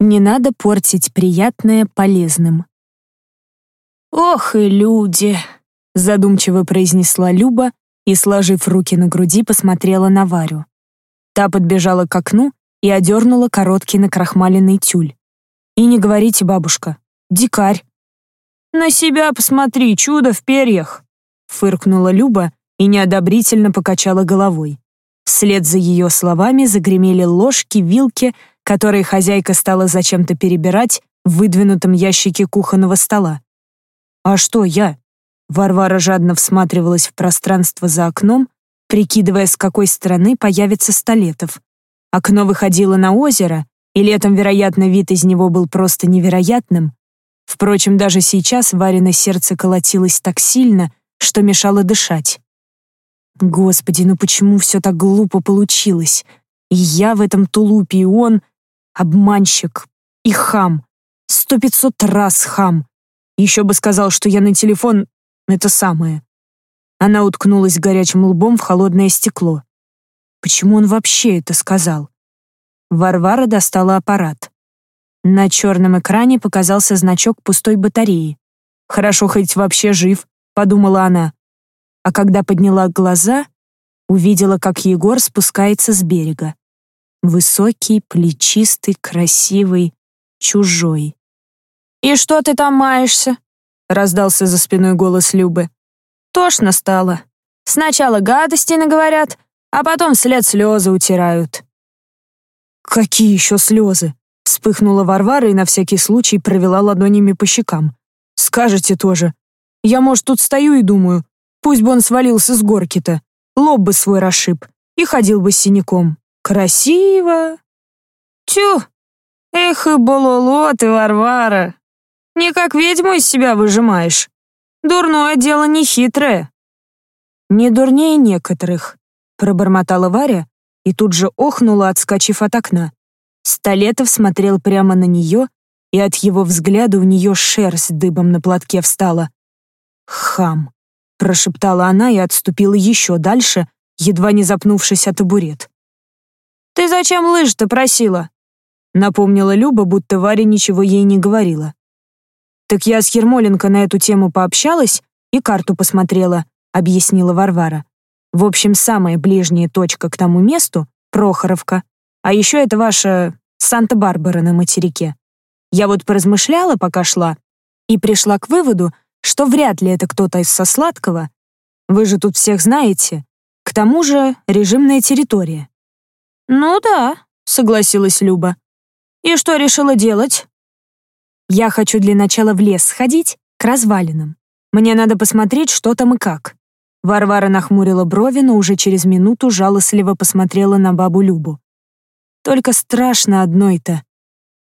Не надо портить приятное полезным. «Ох и люди!» — задумчиво произнесла Люба и, сложив руки на груди, посмотрела на Варю. Та подбежала к окну и одернула короткий накрахмаленный тюль. «И не говорите, бабушка, дикарь». «На себя посмотри, чудо в перьях!» — фыркнула Люба и неодобрительно покачала головой. Вслед за ее словами загремели ложки, вилки, которые хозяйка стала зачем-то перебирать в выдвинутом ящике кухонного стола. «А что я?» Варвара жадно всматривалась в пространство за окном, прикидывая, с какой стороны появится Столетов. Окно выходило на озеро, и летом, вероятно, вид из него был просто невероятным. Впрочем, даже сейчас Варина сердце колотилось так сильно, что мешало дышать. Господи, ну почему все так глупо получилось? И я в этом тулупе, и он — обманщик и хам. Сто пятьсот раз хам. Еще бы сказал, что я на телефон — это самое. Она уткнулась горячим лбом в холодное стекло. Почему он вообще это сказал? Варвара достала аппарат. На черном экране показался значок пустой батареи. «Хорошо, хоть вообще жив», — подумала она а когда подняла глаза, увидела, как Егор спускается с берега. Высокий, плечистый, красивый, чужой. «И что ты там маешься?» — раздался за спиной голос Любы. «Тошно стало. Сначала гадости наговорят, а потом след слезы утирают». «Какие еще слезы?» — вспыхнула Варвара и на всякий случай провела ладонями по щекам. «Скажете тоже. Я, может, тут стою и думаю, Пусть бы он свалился с горки-то, лоб бы свой расшиб и ходил бы с синяком. Красиво. Тю! Эх и бололо ты, Варвара! Не как ведьму из себя выжимаешь. Дурное дело не хитрое. Не дурнее некоторых, пробормотала Варя и тут же охнула, отскочив от окна. Столетов смотрел прямо на нее, и от его взгляда у нее шерсть дыбом на платке встала. Хам прошептала она и отступила еще дальше, едва не запнувшись о табурет. «Ты зачем лыжи-то просила?» Напомнила Люба, будто Варя ничего ей не говорила. «Так я с Ермоленко на эту тему пообщалась и карту посмотрела», объяснила Варвара. «В общем, самая ближняя точка к тому месту — Прохоровка. А еще это ваша Санта-Барбара на материке. Я вот поразмышляла, пока шла, и пришла к выводу, что вряд ли это кто-то из со сладкого. Вы же тут всех знаете. К тому же режимная территория. «Ну да», — согласилась Люба. «И что решила делать?» «Я хочу для начала в лес сходить, к развалинам. Мне надо посмотреть, что там и как». Варвара нахмурила брови, но уже через минуту жалостливо посмотрела на бабу Любу. «Только страшно одной-то».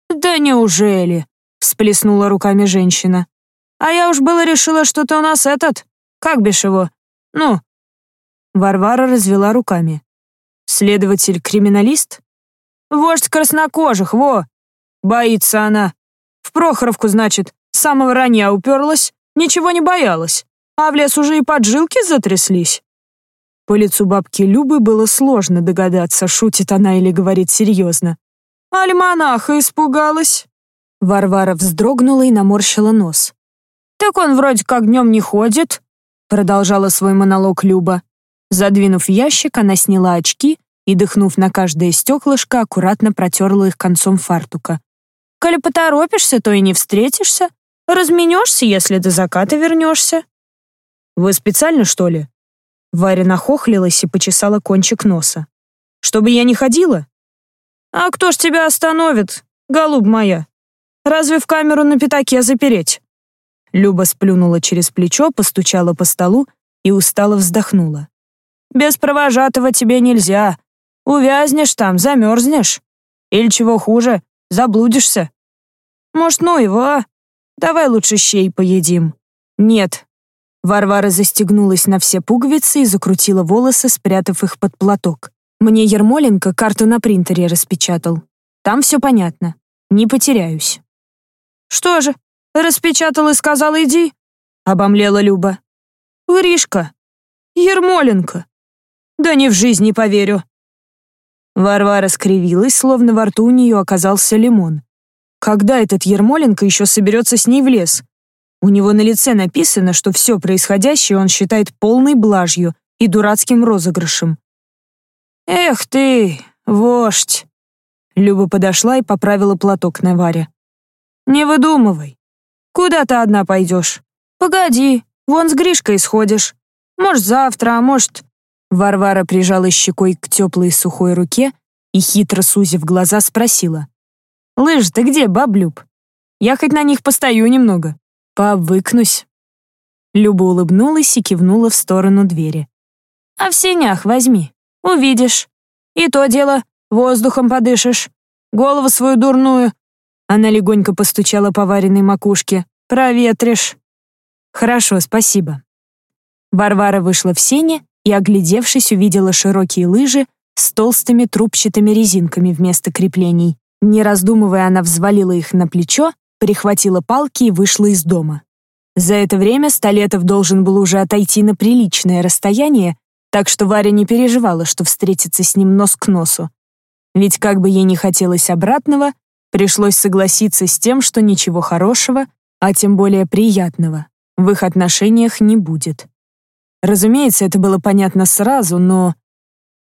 «Да неужели?» — всплеснула руками женщина. А я уж было решила, что ты у нас этот, как бишь его, ну...» Варвара развела руками. «Следователь-криминалист?» «Вождь краснокожих, во! Боится она. В Прохоровку, значит, с самого ранья уперлась, ничего не боялась, а в лес уже и поджилки затряслись». По лицу бабки Любы было сложно догадаться, шутит она или говорит серьезно. «Альманаха испугалась». Варвара вздрогнула и наморщила нос. «Так он вроде как днем не ходит», — продолжала свой монолог Люба. Задвинув ящик, она сняла очки и, дыхнув на каждое стеклышко, аккуратно протерла их концом фартука. «Коли поторопишься, то и не встретишься. Разменешься, если до заката вернешься». «Вы специально, что ли?» Варя нахохлилась и почесала кончик носа. «Чтобы я не ходила?» «А кто ж тебя остановит, голубь моя? Разве в камеру на пятаке запереть?» Люба сплюнула через плечо, постучала по столу и устало вздохнула. «Без провожатого тебе нельзя. Увязнешь там, замерзнешь. Или чего хуже, заблудишься. Может, ну его, а? Давай лучше щей поедим». «Нет». Варвара застегнулась на все пуговицы и закрутила волосы, спрятав их под платок. «Мне Ермоленко карту на принтере распечатал. Там все понятно. Не потеряюсь». «Что же, Распечатал и сказал «иди», — обомлела Люба. «Гришка! Ермоленко! Да не в жизни поверю!» Варвара скривилась, словно во рту у нее оказался лимон. когда этот Ермоленко еще соберется с ней в лес? У него на лице написано, что все происходящее он считает полной блажью и дурацким розыгрышем. «Эх ты, вождь!» Люба подошла и поправила платок на Варе. «Не выдумывай. Куда ты одна пойдешь? Погоди, вон с Гришкой сходишь. Может, завтра, а может...» Варвара прижала щекой к теплой сухой руке и, хитро сузив глаза, спросила. «Лыжи ты где, баблюб? Я хоть на них постою немного. Повыкнусь». Люба улыбнулась и кивнула в сторону двери. «А в сенях возьми, увидишь. И то дело, воздухом подышишь. Голову свою дурную». Она легонько постучала по вареной макушке. «Проветришь». «Хорошо, спасибо». Варвара вышла в сене и, оглядевшись, увидела широкие лыжи с толстыми трубчатыми резинками вместо креплений. Не раздумывая, она взвалила их на плечо, перехватила палки и вышла из дома. За это время Столетов должен был уже отойти на приличное расстояние, так что Варя не переживала, что встретится с ним нос к носу. Ведь как бы ей не хотелось обратного, пришлось согласиться с тем, что ничего хорошего, а тем более приятного, в их отношениях не будет. Разумеется, это было понятно сразу, но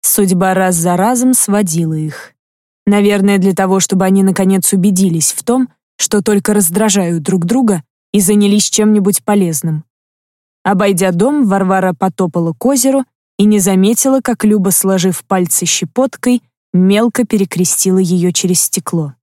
судьба раз за разом сводила их. Наверное, для того, чтобы они наконец убедились в том, что только раздражают друг друга и занялись чем-нибудь полезным. Обойдя дом, Варвара потопала к озеру и не заметила, как Люба, сложив пальцы щепоткой, мелко перекрестила ее через стекло.